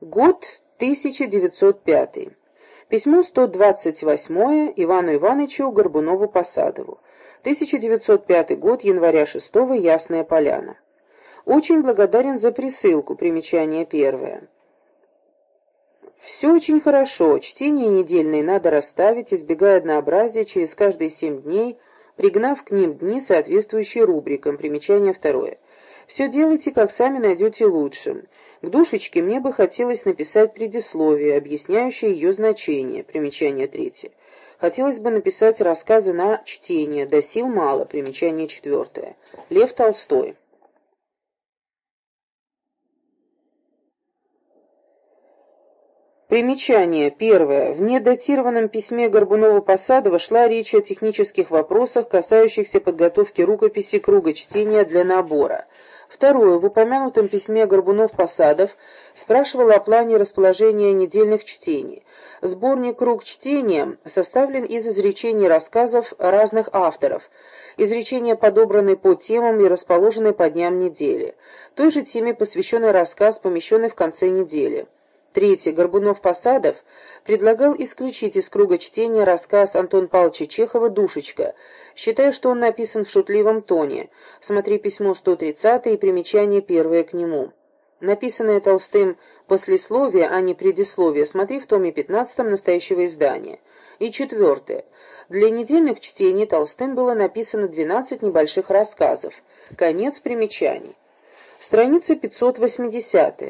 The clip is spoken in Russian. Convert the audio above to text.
Год 1905. Письмо 128 Ивану Ивановичу Горбунову-Посадову. 1905 год, января 6 Ясная Поляна. Очень благодарен за присылку, примечание первое. Все очень хорошо, чтение недельные надо расставить, избегая однообразия через каждые семь дней, пригнав к ним дни, соответствующие рубрикам, примечание второе. Все делайте, как сами найдете лучшим. К душечке мне бы хотелось написать предисловие, объясняющее ее значение, примечание третье. Хотелось бы написать рассказы на чтение, до сил мало, примечание четвертое. Лев Толстой. Примечание. Первое. В недатированном письме Горбунова-Посадова шла речь о технических вопросах, касающихся подготовки рукописи круга чтения для набора. Второе. В упомянутом письме Горбунов-Посадов спрашивал о плане расположения недельных чтений. Сборник «Круг чтения» составлен из изречений рассказов разных авторов. Изречения подобраны по темам и расположены по дням недели. Той же теме посвященный рассказ, помещенный в конце недели. Третье. Горбунов-Посадов предлагал исключить из круга чтения рассказ Антон Павловича Чехова «Душечка», считая, что он написан в шутливом тоне. Смотри письмо 130 и примечание первое к нему. Написанное Толстым послесловие, а не предисловие, смотри в томе 15 настоящего издания. И четвертое. Для недельных чтений Толстым было написано 12 небольших рассказов. Конец примечаний. Страница 580.